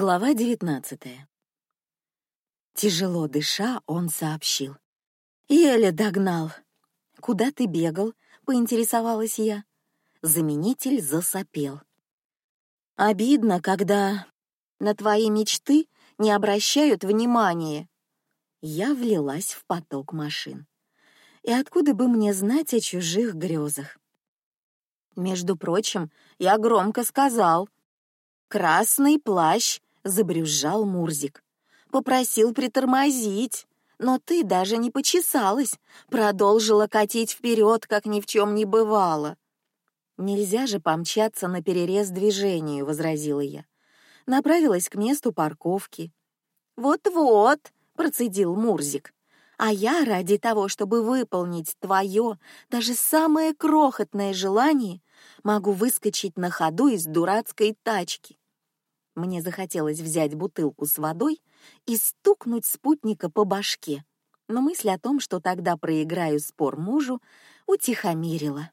Глава девятнадцатая. Тяжело дыша, он сообщил: "Еле догнал. Куда ты бегал?" поинтересовалась я. Заменитель засопел. Обидно, когда на твои мечты не обращают внимания. Я влилась в поток машин. И откуда бы мне знать о чужих грезах? Между прочим, я громко сказал, Красный плащ, забрюзжал Мурзик. Попросил притормозить, но ты даже не почесалась, продолжила катить вперед, как ни в чем не бывало. Нельзя же помчаться на перерез движению, возразила я. Направилась к месту парковки. Вот-вот, процедил Мурзик. А я ради того, чтобы выполнить твое, даже самое крохотное желание, могу выскочить на ходу из дурацкой тачки. Мне захотелось взять бутылку с водой и стукнуть спутника по башке, но мысль о том, что тогда проиграю спор мужу, утихомирила.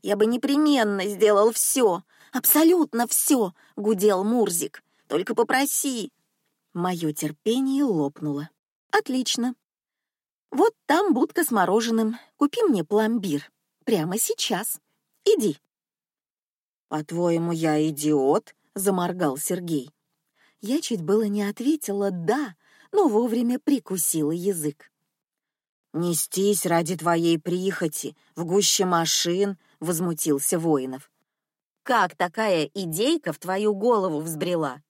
Я бы непременно сделал все, абсолютно все, гудел Мурзик. Только попроси. Мое терпение лопнуло. Отлично. Вот там будка с мороженым. Купи мне пломбир прямо сейчас. Иди. По-твоему, я идиот? Заморгал Сергей. Я чуть было не ответила да, но вовремя прикусила язык. Нестись ради твоей прихоти в гуще машин, возмутился воинов. Как такая идейка в твою голову взбрела?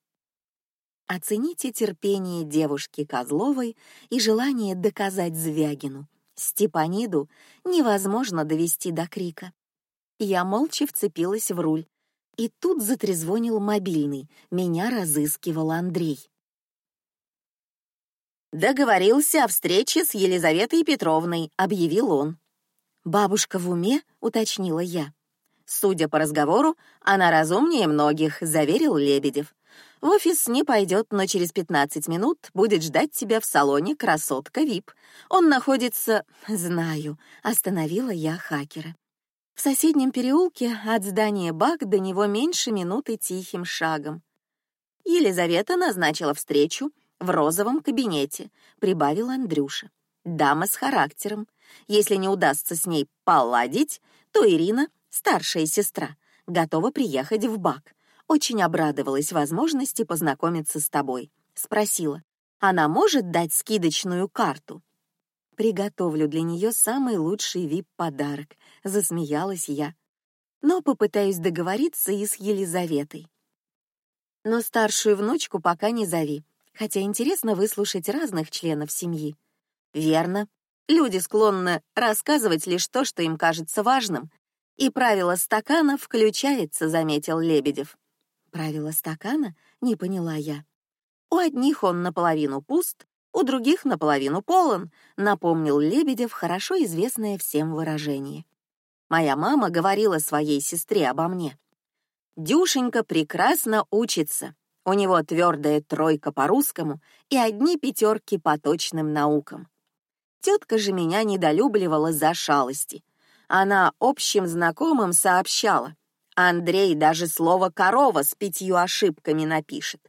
Оцените терпение девушки Козловой и желание доказать Звягину. Степаниду невозможно довести до крика. Я молча вцепилась в руль, и тут затрезвонил мобильный. Меня разыскивал Андрей. Договорился о встрече с Елизаветой Петровной, объявил он. Бабушка в уме, уточнила я. Судя по разговору, она разумнее многих, заверил Лебедев. В офис не пойдет, но через пятнадцать минут будет ждать тебя в салоне красотка Вип. Он находится, знаю, остановила я хакера. В соседнем переулке от здания БАК до него меньше минуты тихим шагом. Елизавета назначила встречу в розовом кабинете, прибавил Андрюша. Дама с характером. Если не удастся с ней поладить, то Ирина, старшая сестра, готова приехать в БАК. Очень обрадовалась возможности познакомиться с тобой. Спросила, она может дать скидочную карту? Приготовлю для нее самый лучший вип подарок, засмеялась я. Но попытаюсь договориться и с Елизаветой. Но старшую внучку пока не зови, хотя интересно выслушать разных членов семьи. Верно. Люди склонны рассказывать лишь то, что им кажется важным, и правило стакана включается, заметил Лебедев. Правило стакана? Не поняла я. У одних он наполовину пуст, у других наполовину полон, напомнил Лебедев хорошо известное всем выражение. Моя мама говорила своей сестре обо мне. Дюшенька прекрасно учится. У него твердая тройка по русскому и одни пятерки по точным наукам. Тетка же меня недолюбливала за шалости. Она общим знакомым сообщала: Андрей даже слово корова с пятью ошибками напишет.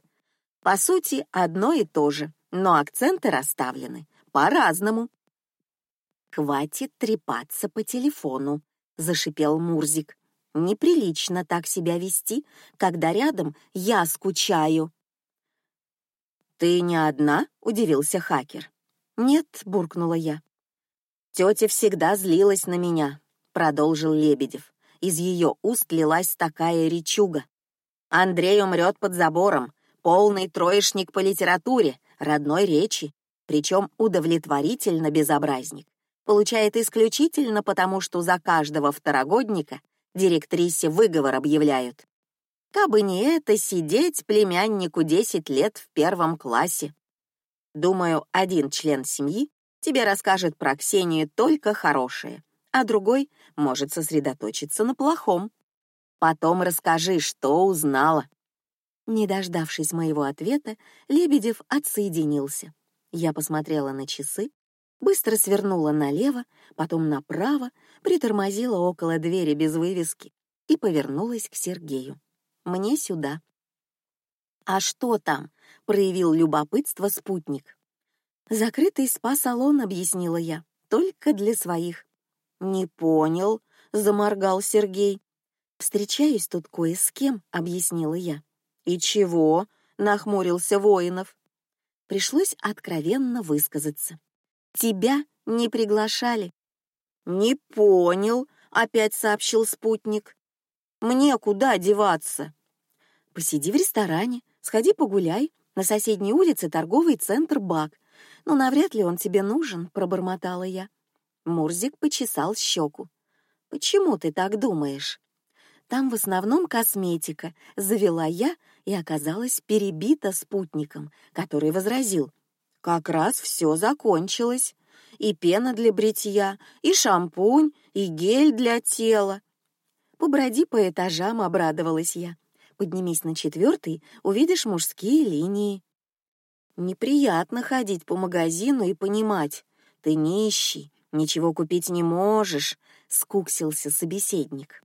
По сути, одно и то же но акценты расставлены по-разному. Хватит трепаться по телефону, зашипел Мурзик. Неприлично так себя вести, когда рядом я скучаю. Ты не одна? удивился хакер. Нет, буркнула я. Тетя всегда злилась на меня, продолжил Лебедев. Из ее уст лилась такая речуга. Андрей умрет под забором, полный троечник по литературе, родной речи, причем удовлетворительно безобразник, получает исключительно потому, что за каждого второгодника директрисе выговор объявляют. Кабы не это, сидеть племяннику десять лет в первом классе. Думаю, один член семьи тебе расскажет про Ксению только хорошее, а другой может сосредоточиться на плохом. Потом расскажи, что узнала. Не дождавшись моего ответа, Лебедев отсоединился. Я посмотрела на часы, быстро свернула налево, потом направо, притормозила около двери без вывески и повернулась к Сергею. Мне сюда. А что там? проявил любопытство спутник. Закрытый спа-салон, объяснила я, только для своих. Не понял, заморгал Сергей. Встречаюсь тут кое с кем, объяснила я. И чего? нахмурился Воинов. Пришлось откровенно высказаться. Тебя не приглашали. Не понял, опять сообщил спутник. Мне куда деваться? Посиди в ресторане, сходи погуляй. На соседней улице торговый центр Бак. Но навряд ли он тебе нужен, пробормотала я. Мурзик почесал щеку. Почему ты так думаешь? Там в основном косметика, завела я и оказалась перебита спутником, который возразил: как раз все закончилось, и пена для бритья, и шампунь, и гель для тела. Поброди по этажам, обрадовалась я. Поднимись на четвертый, увидишь мужские линии. Неприятно ходить по магазину и понимать, ты нищий, ничего купить не можешь, скуксился собеседник.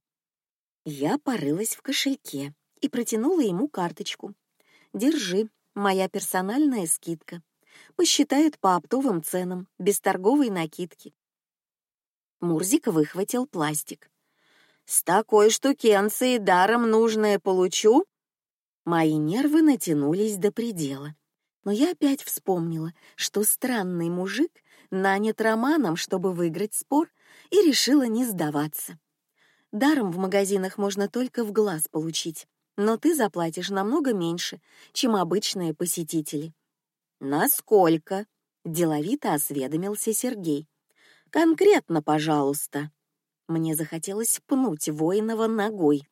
Я порылась в кошельке и протянула ему карточку. Держи, моя персональная скидка. Посчитает по оптовым ценам, без торговой накидки. Мурзик выхватил пластик. С такой штукенцией даром нужное получу? Мои нервы натянулись до предела. Но я опять вспомнила, что странный мужик нанят Романом, чтобы выиграть спор, и решила не сдаваться. Даром в магазинах можно только в глаз получить, но ты заплатишь намного меньше, чем обычные посетители. Насколько? Деловито осведомился Сергей. Конкретно, пожалуйста. Мне захотелось пнуть воинова ногой.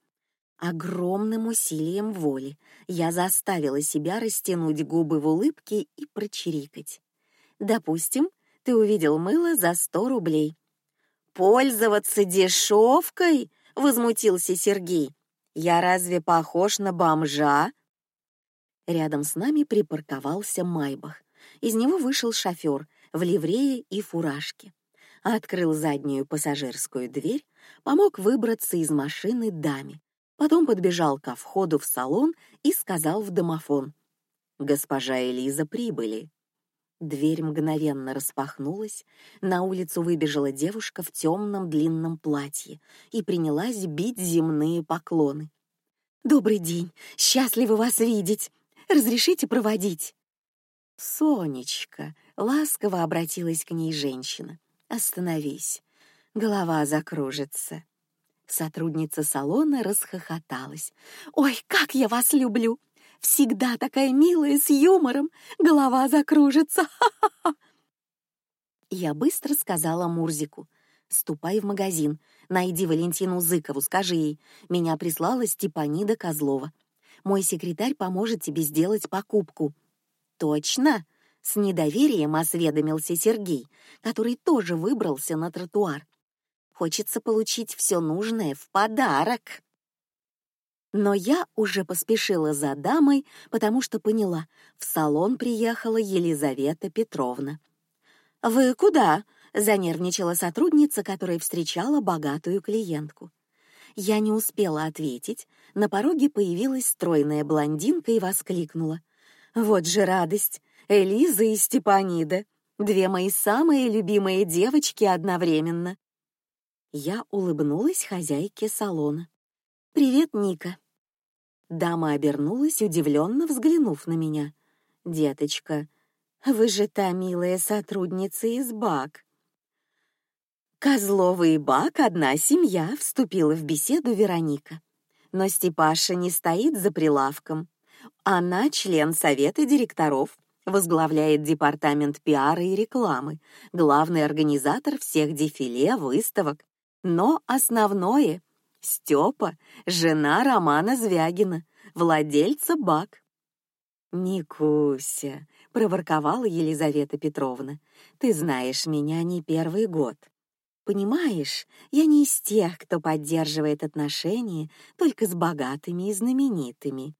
Огромным усилием воли я заставила себя растянуть губы в улыбке и прочирикать. Допустим, ты увидел мыло за сто рублей. Пользоваться дешевкой? Возмутился Сергей. Я разве похож на бомжа? Рядом с нами припарковался Майбах. Из него вышел шофер в ливрее и фуражке, открыл заднюю пассажирскую дверь, помог выбраться из машины даме, потом подбежал ко входу в салон и сказал в домофон: "Госпожа Элиза прибыли". Дверь мгновенно распахнулась, на улицу выбежала девушка в темном длинном платье и принялась бить земные поклоны. Добрый день, счастлива вас видеть. Разрешите проводить? Сонечка, ласково обратилась к ней женщина. Остановись, голова закружится. Сотрудница салона расхохоталась. Ой, как я вас люблю! Всегда такая милая, с юмором. Голова закружится. Я быстро сказала Мурзику: "Ступай в магазин, найди Валентину Зыкову, скажи ей, меня прислала Степанида Козлова. Мой секретарь поможет тебе сделать покупку". Точно? С недоверием осведомился Сергей, который тоже выбрался на тротуар. Хочется получить все нужное в подарок. Но я уже поспешила за дамой, потому что поняла, в салон приехала Елизавета Петровна. Вы куда? занервничала сотрудница, которая встречала богатую клиентку. Я не успела ответить. На пороге появилась стройная блондинка и воскликнула: "Вот же радость! Элиза и Степанида, две мои самые любимые девочки одновременно". Я улыбнулась хозяйке салона. Привет, Ника. Дама обернулась, удивленно взглянув на меня. Деточка, вы же та милая сотрудница из Бак. Козлова Бак одна семья, вступила в беседу Вероника. Но Степаша не стоит за прилавком. Она член совета директоров, возглавляет департамент пиара и рекламы, главный организатор всех дефиле, выставок. Но основное Степа — жена Романа Звягина, владельца БАК. «Никуся», — проворковала Елизавета Петровна, — «ты знаешь меня не первый год. Понимаешь, я не из тех, кто поддерживает отношения только с богатыми и знаменитыми.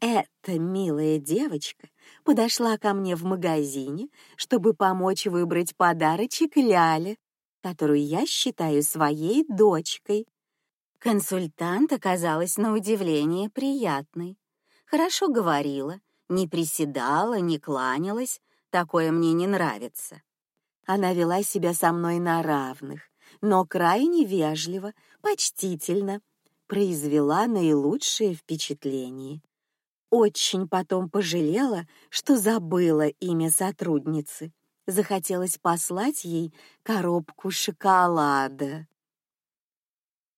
Эта милая девочка подошла ко мне в магазине, чтобы помочь выбрать подарочек Ляле, которую я считаю своей дочкой. Консультант оказалась на удивление приятной. хорошо говорила, не приседала, не кланялась, такое мне не нравится. Она вела себя со мной на равных, но крайне вежливо, почтительно, произвела наилучшее впечатление. Очень потом пожалела, что забыла имя сотрудницы. Захотелось послать ей коробку шоколада.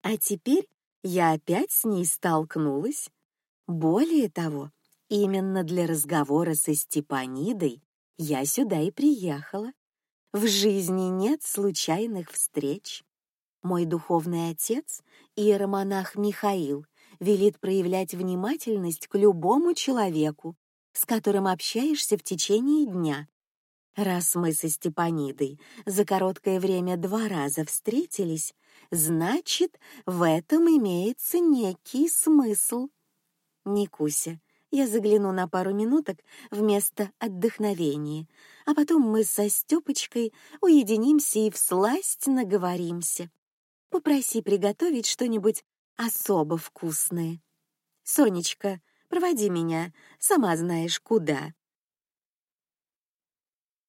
А теперь я опять с ней столкнулась. Более того, именно для разговора со Степанидой я сюда и приехала. В жизни нет случайных встреч. Мой духовный отец, иеромонах Михаил, велит проявлять внимательность к любому человеку, с которым общаешься в течение дня. Раз мы со Степанидой за короткое время два раза встретились, значит, в этом имеется некий смысл. Никуся, я загляну на пару минуток вместо отдохновения, а потом мы со Стёпочкой уединимся и всласть наговоримся. Попроси приготовить что-нибудь особо вкусное. Сонечка, проводи меня, сама знаешь куда.